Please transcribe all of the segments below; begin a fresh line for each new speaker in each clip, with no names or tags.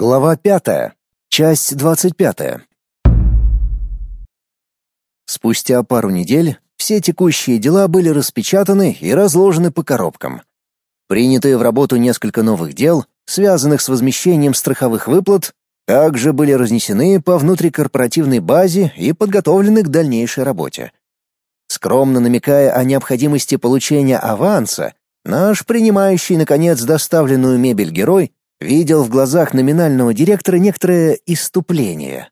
Глава пятая. Часть двадцать пятая. Спустя пару недель все текущие дела были распечатаны и разложены по коробкам. Принятые в работу несколько новых дел, связанных с возмещением страховых выплат, также были разнесены по внутрикорпоративной базе и подготовлены к дальнейшей работе. Скромно намекая о необходимости получения аванса, наш принимающий наконец доставленную мебель герой видел в глазах номинального директора некоторое иступление.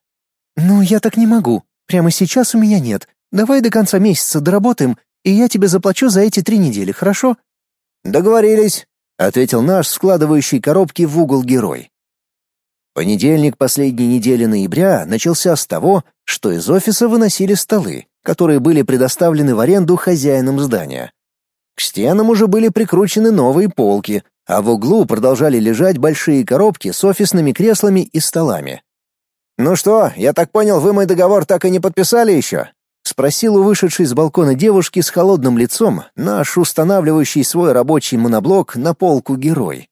«Ну, я так не могу. Прямо сейчас у меня нет. Давай до конца месяца доработаем, и я тебе заплачу за эти три недели, хорошо?»
«Договорились», — ответил наш складывающий коробки в угол герой. Понедельник последней недели ноября начался с того, что из офиса выносили столы, которые были предоставлены в аренду хозяинам здания. К стенам уже были прикручены новые полки, а в углу продолжали лежать большие коробки с офисными креслами и столами. «Ну что, я так понял, вы мой договор так и не подписали еще?» — спросил у вышедшей с балкона девушки с холодным лицом наш устанавливающий свой рабочий моноблок на полку герой.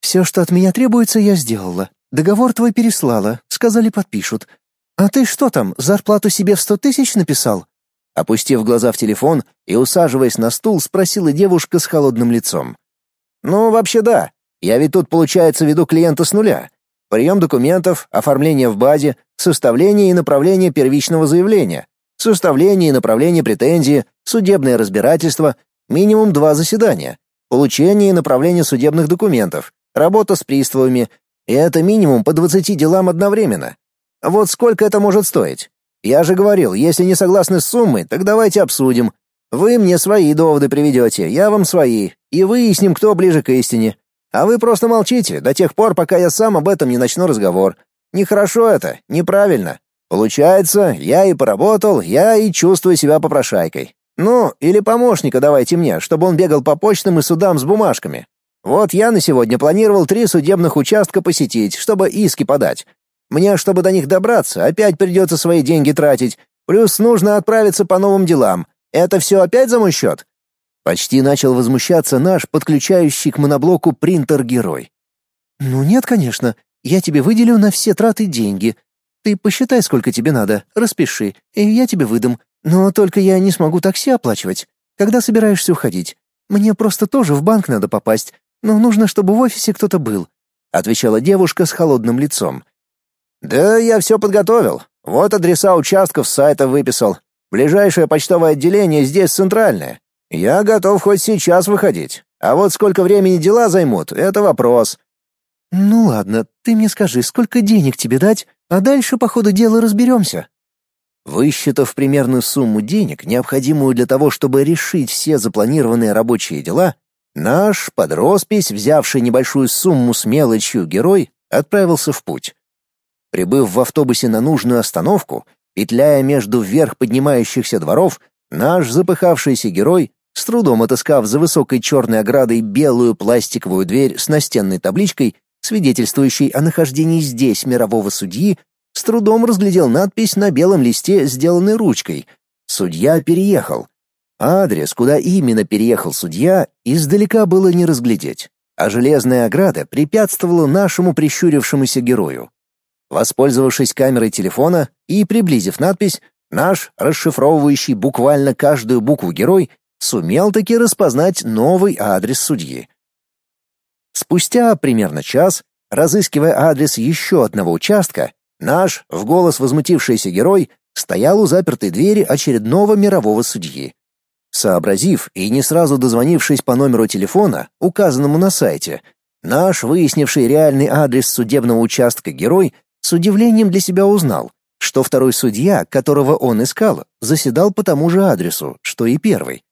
«Все, что от меня требуется, я сделала. Договор твой переслала, сказали подпишут. А ты что там, зарплату себе в сто тысяч написал?»
Опустив глаза в телефон и усаживаясь на стул, спросила девушка с холодным лицом. Ну, вообще да. Я ведь тут, получается, веду клиента с нуля. Прием документов, оформление в базе, составление и направление первичного заявления, составление и направление претензии, судебное разбирательство, минимум два заседания, получение и направление судебных документов, работа с приставами, и это минимум по 20 делам одновременно. Вот сколько это может стоить? Я же говорил, если не согласны с суммой, так давайте обсудим, вы мне свои доводы приведете, я вам свои, и выясним, кто ближе к истине. А вы просто молчите до тех пор, пока я сам об этом не начну разговор. Нехорошо это, неправильно. Получается, я и поработал, я и чувствую себя попрошайкой. Ну, или помощника давайте мне, чтобы он бегал по почтам и судам с бумажками. Вот я на сегодня планировал три судебных участка посетить, чтобы иски подать. Мне, чтобы до них добраться, опять придется свои деньги тратить, плюс нужно отправиться по новым делам, это все опять за мой счет?» Почти начал возмущаться наш подключающий к моноблоку принтер-герой.
«Ну нет, конечно. Я тебе выделю на все траты деньги. Ты посчитай, сколько тебе надо, распиши, и я тебе выдам. Но только я не смогу такси оплачивать. Когда собираешься уходить? Мне просто тоже в банк надо попасть, но нужно, чтобы в офисе кто-то был», — отвечала девушка с холодным лицом.
«Да я все подготовил. Вот адреса участков с сайта выписал. Ближайшее почтовое отделение здесь центральное. Я готов хоть сейчас выходить. А вот сколько времени дела займут это вопрос.
Ну ладно, ты мне скажи, сколько денег тебе дать, а дальше по ходу дела разберемся.
Высчитав примерную сумму денег, необходимую для того, чтобы решить все запланированные рабочие дела, наш под роспись, взявший небольшую сумму с мелочью герой, отправился в путь. Прибыв в автобусе на нужную остановку, Петляя между вверх поднимающихся дворов, наш запыхавшийся герой, с трудом отыскав за высокой черной оградой белую пластиковую дверь с настенной табличкой, свидетельствующей о нахождении здесь мирового судьи, с трудом разглядел надпись на белом листе, сделанной ручкой. Судья переехал. Адрес, куда именно переехал судья, издалека было не разглядеть, а железная ограда препятствовала нашему прищурившемуся герою. Воспользовавшись камерой телефона и приблизив надпись, наш, расшифровывающий буквально каждую букву герой, сумел таки распознать новый адрес судьи. Спустя примерно час, разыскивая адрес еще одного участка, наш, в голос возмутившийся герой, стоял у запертой двери очередного мирового судьи. Сообразив и не сразу дозвонившись по номеру телефона, указанному на сайте, наш, выяснивший реальный адрес судебного участка герой, с удивлением для себя узнал, что второй судья, которого он искал, заседал по тому же адресу, что и первый.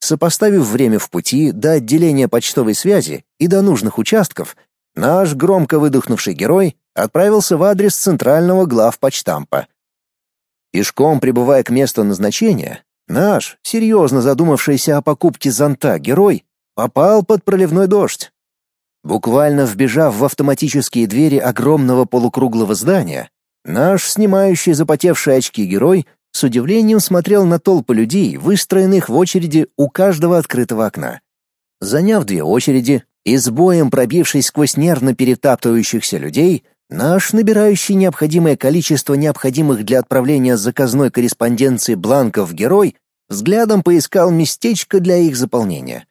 Сопоставив время в пути до отделения почтовой связи и до нужных участков, наш громко выдохнувший герой отправился в адрес центрального главпочтампа. Пешком прибывая к месту назначения, наш, серьезно задумавшийся о покупке зонта герой, попал под проливной дождь. Буквально вбежав в автоматические двери огромного полукруглого здания, наш снимающий запотевшие очки герой с удивлением смотрел на толпы людей, выстроенных в очереди у каждого открытого окна. Заняв две очереди и с боем пробившись сквозь нервно перетаптывающихся людей, Наш набирающий необходимое количество необходимых для отправления заказной корреспонденции бланков герой взглядом поискал местечко для их заполнения.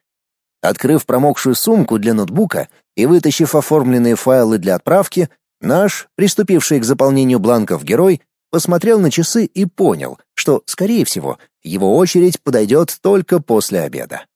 Открыв промокшую сумку для ноутбука и вытащив оформленные файлы для отправки, наш, приступивший к заполнению бланков герой, посмотрел на часы и понял, что, скорее всего, его очередь подойдет только после обеда.